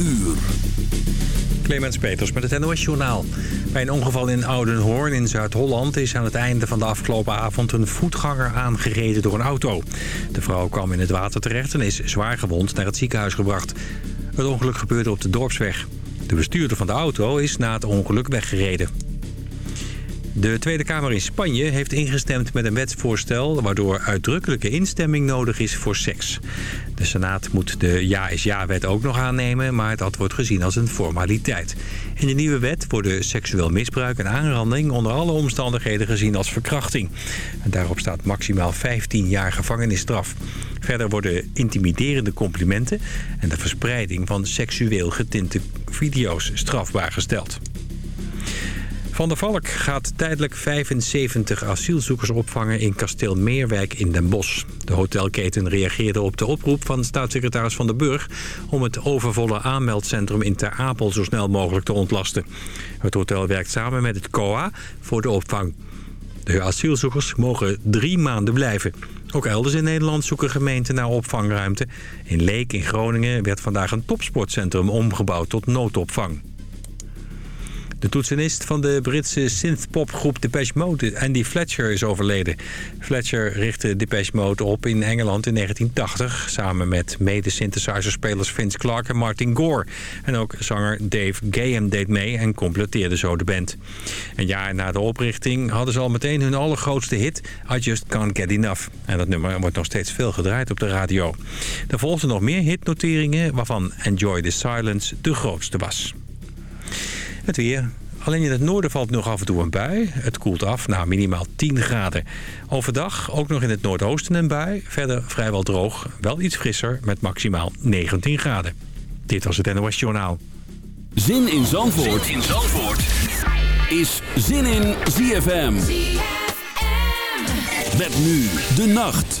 uur. Clemens Peters met het NOS Journaal. Bij een ongeval in Oudenhoorn in Zuid-Holland is aan het einde van de afgelopen avond een voetganger aangereden door een auto. De vrouw kwam in het water terecht en is zwaar gewond naar het ziekenhuis gebracht. Het ongeluk gebeurde op de dorpsweg. De bestuurder van de auto is na het ongeluk weggereden. De Tweede Kamer in Spanje heeft ingestemd met een wetsvoorstel... waardoor uitdrukkelijke instemming nodig is voor seks. De Senaat moet de Ja is Ja-wet ook nog aannemen... maar dat wordt gezien als een formaliteit. In de nieuwe wet worden seksueel misbruik en aanranding... onder alle omstandigheden gezien als verkrachting. En daarop staat maximaal 15 jaar gevangenisstraf. Verder worden intimiderende complimenten... en de verspreiding van seksueel getinte video's strafbaar gesteld. Van der Valk gaat tijdelijk 75 asielzoekers opvangen in kasteel Meerwijk in Den Bosch. De hotelketen reageerde op de oproep van staatssecretaris Van der Burg... om het overvolle aanmeldcentrum in Ter Apel zo snel mogelijk te ontlasten. Het hotel werkt samen met het COA voor de opvang. De asielzoekers mogen drie maanden blijven. Ook elders in Nederland zoeken gemeenten naar opvangruimte. In Leek in Groningen werd vandaag een topsportcentrum omgebouwd tot noodopvang. De toetsenist van de Britse synthpopgroep Depeche Mode, Andy Fletcher, is overleden. Fletcher richtte Depeche Mode op in Engeland in 1980... samen met mede-synthesizer-spelers Vince Clark en Martin Gore. En ook zanger Dave Gaham deed mee en completeerde zo de band. Een jaar na de oprichting hadden ze al meteen hun allergrootste hit... I Just Can't Get Enough. En dat nummer wordt nog steeds veel gedraaid op de radio. Er volgden nog meer hitnoteringen, waarvan Enjoy the Silence de grootste was. Het weer. Alleen in het noorden valt nog af en toe een bui. Het koelt af naar minimaal 10 graden. Overdag ook nog in het noordoosten een bui. Verder vrijwel droog. Wel iets frisser met maximaal 19 graden. Dit was het NOS Journaal. Zin in Zandvoort, zin in Zandvoort. is Zin in ZFM. ZFM. Met nu de nacht.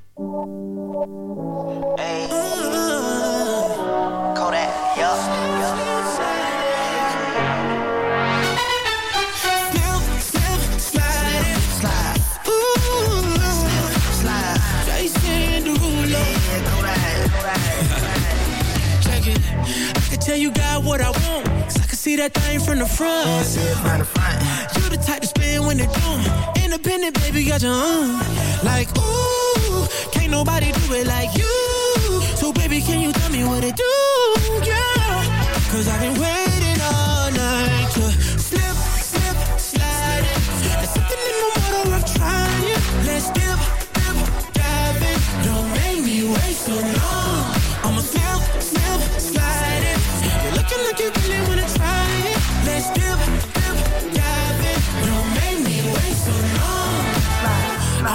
Your own. Like, ooh, can't nobody do it like you. So, baby, can you tell me what it do?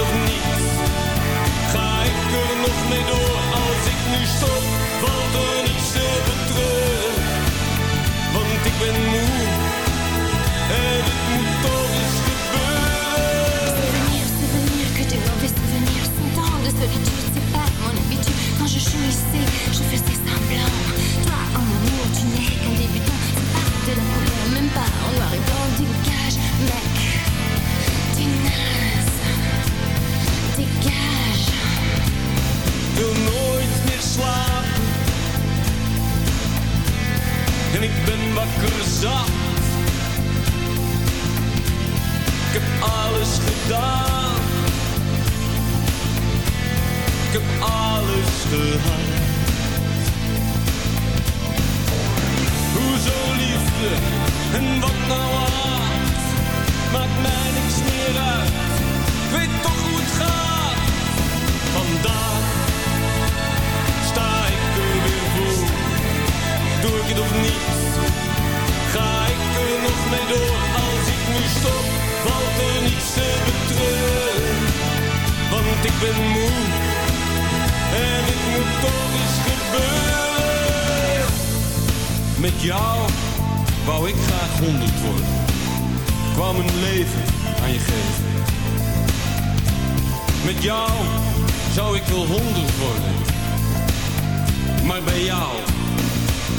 Of niet? Ga ik er nog en souvenirs de solitude, c'est pas mon habitude. Quand je je faisais semblant. Toi, en amour, tu n'es qu'un débutant C'est pas de la couleur, même pas en noir et blanc Dégage, mec, wil nooit meer slapen. En ik ben wakker zat. Ik heb alles gedaan. Ik heb alles gehad. Hoezo liefde en wat nou haat? Maakt mij niks meer uit. Ik weet toch hoe het gaat. Vandaag Doe ik het of niet? Ga ik er nog mee door? Als ik nu stop, valt er niets te betreuren. Want ik ben moe en het moet toch eens gebeuren. Met jou wou ik graag honderd worden. Kwam een leven aan je geven. Met jou zou ik wel honderd worden. Maar bij jou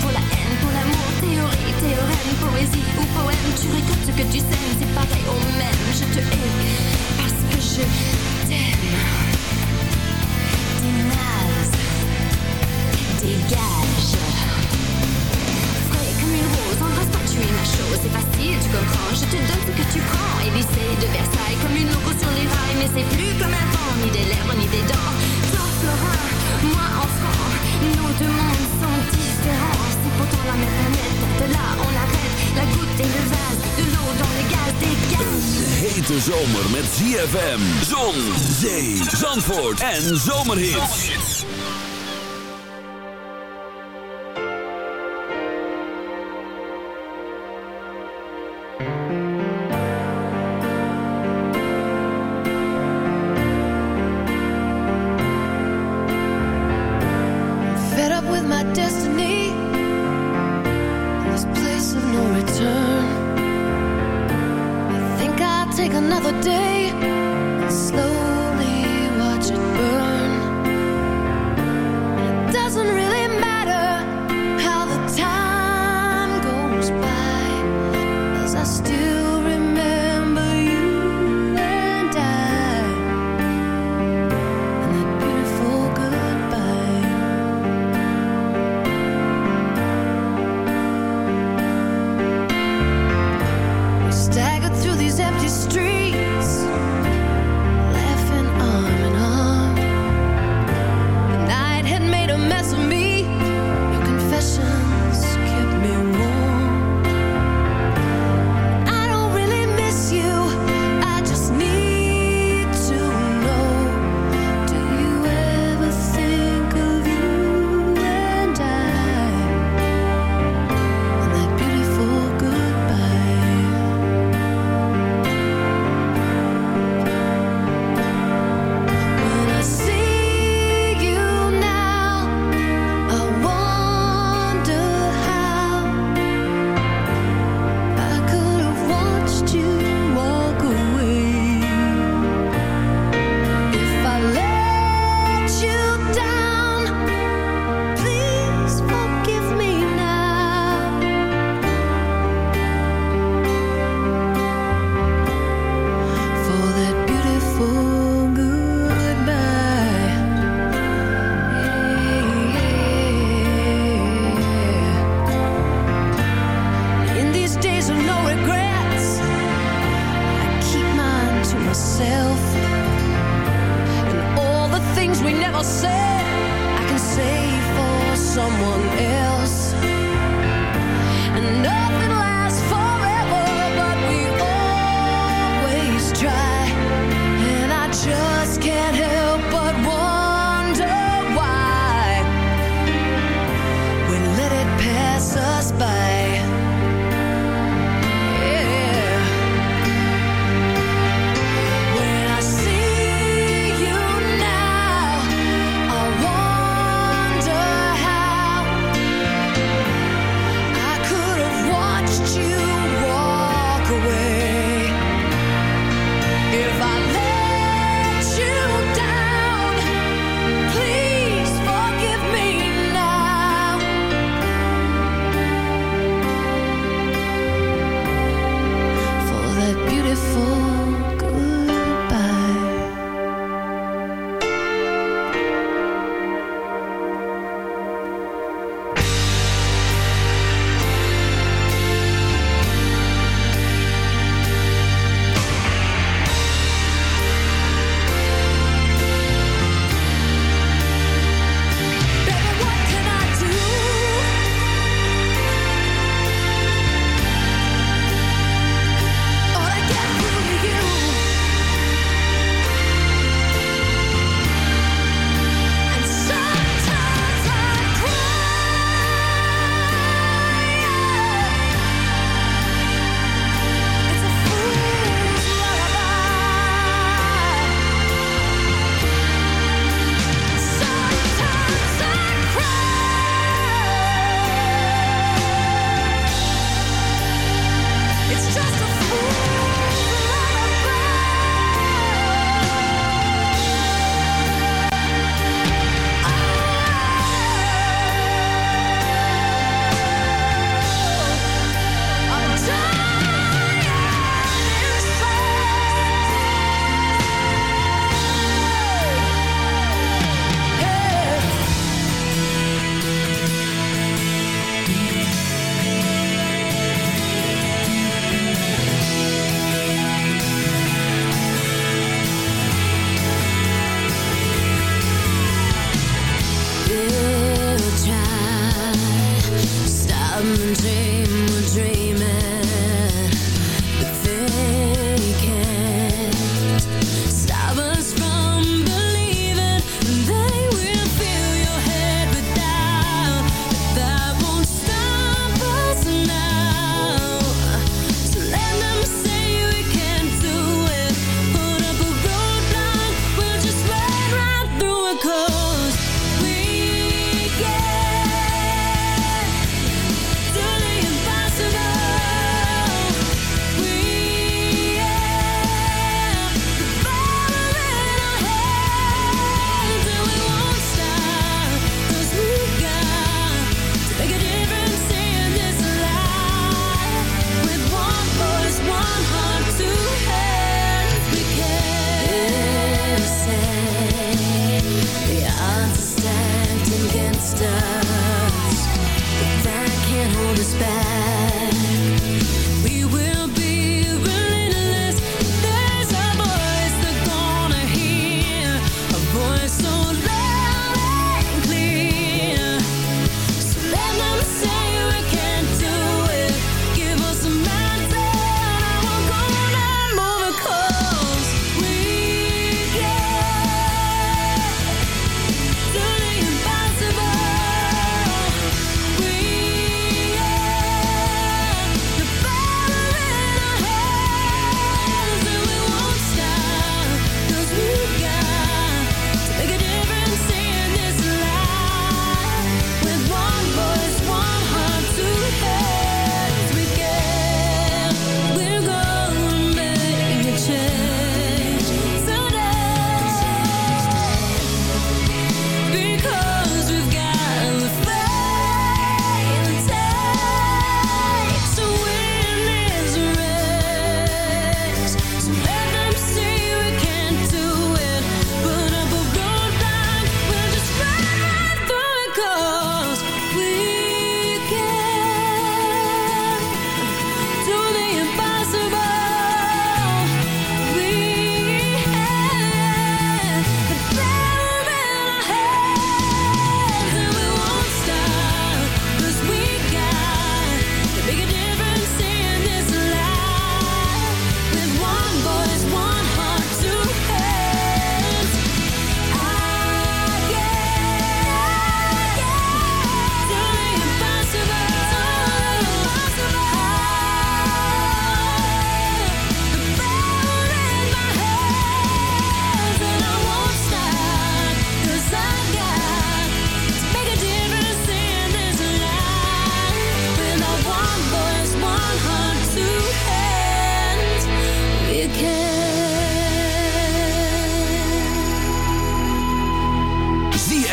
pour la haine, pour l'amour Théorie, théorème, poésie ou poème. Tu récoltes ce que tu sèmes, c'est pareil au même. Je te hais parce que je t'aime. T'es naze Dégage Frais comme une rose, embrasse-toi, tu es ma chose. C'est facile, tu comprends, je te donne ce que tu prends. Élysée de Versailles, comme une loco sur les rails. Mais c'est plus comme avant, ni des lèvres, ni des dents. Toi, Florin, moi, enfant Nos deux mondes pourtant la même planète, de là on arrête La goutte et le vase, de l'eau dans le gaz Dégage Hete zomer met ZFM, zon, zee, zandvoort en zomerhits.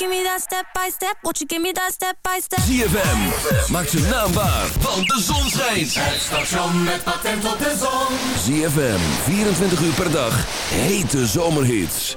give me that step by step. Won't you give me that step by step? ZFM, maak ze naambaar, want de zon schijnt. Het station met patent op de zon. ZFM, 24 uur per dag, hete zomerhits.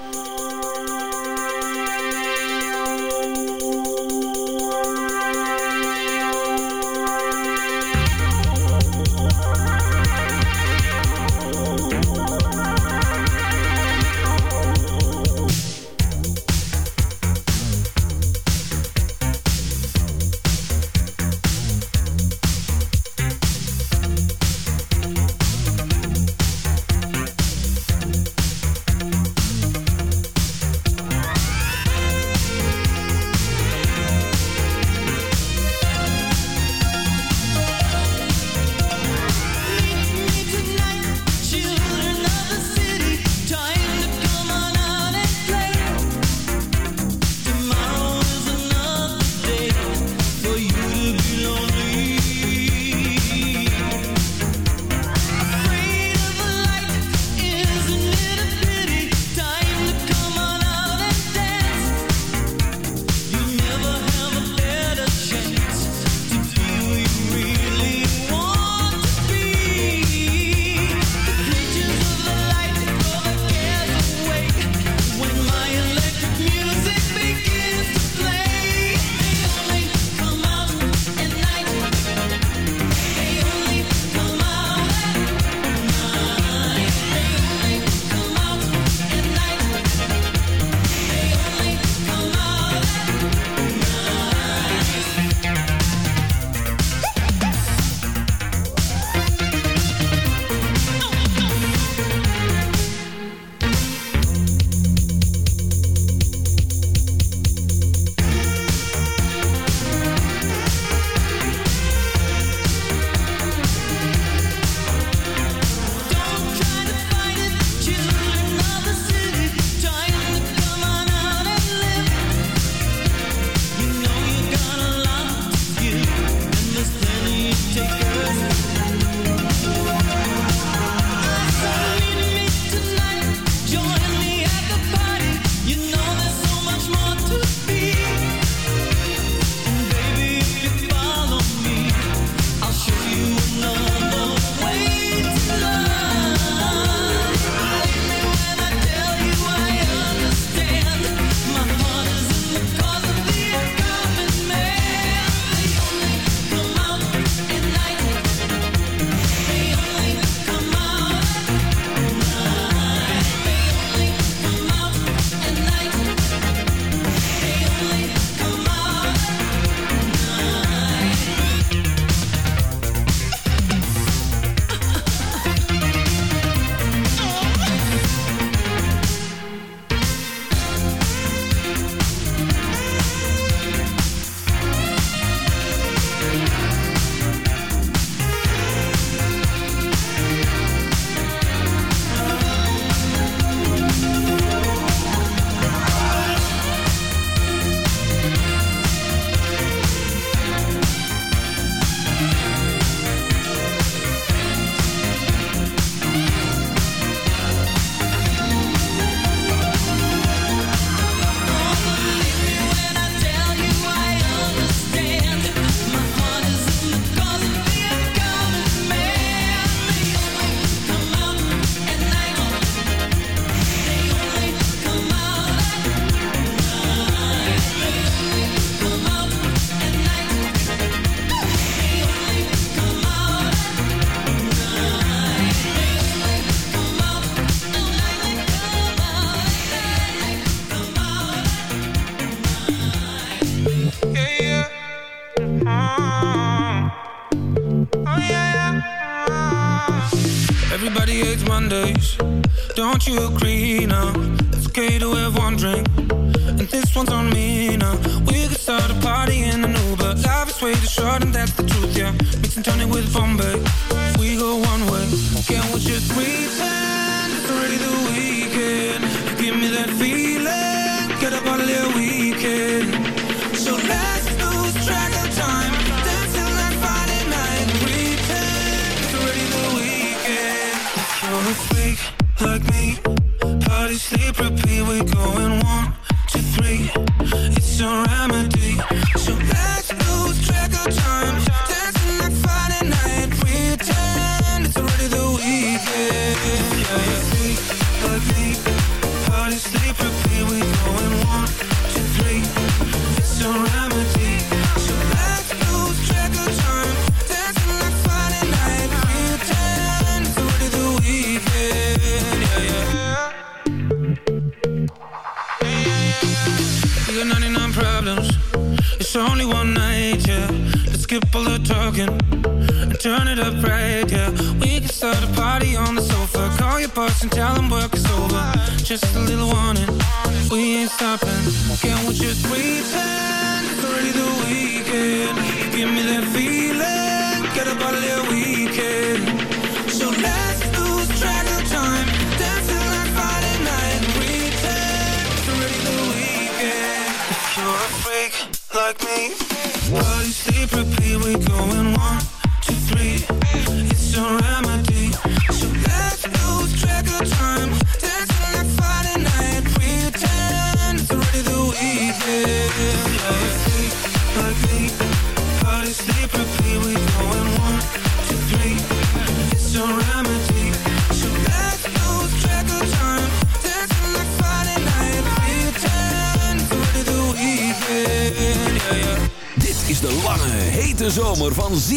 give me that feeling.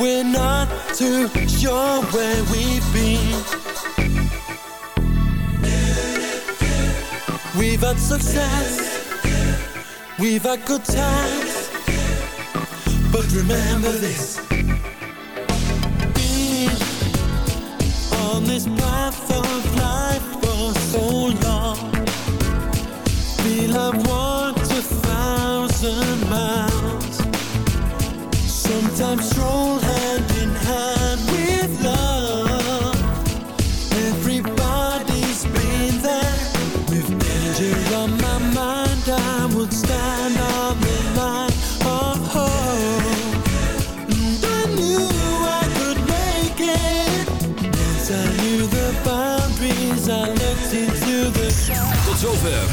We're not too sure where we've been. We've had success. We've had good times. But remember this. Being on this path of life for so long. Feel I've walked a thousand miles.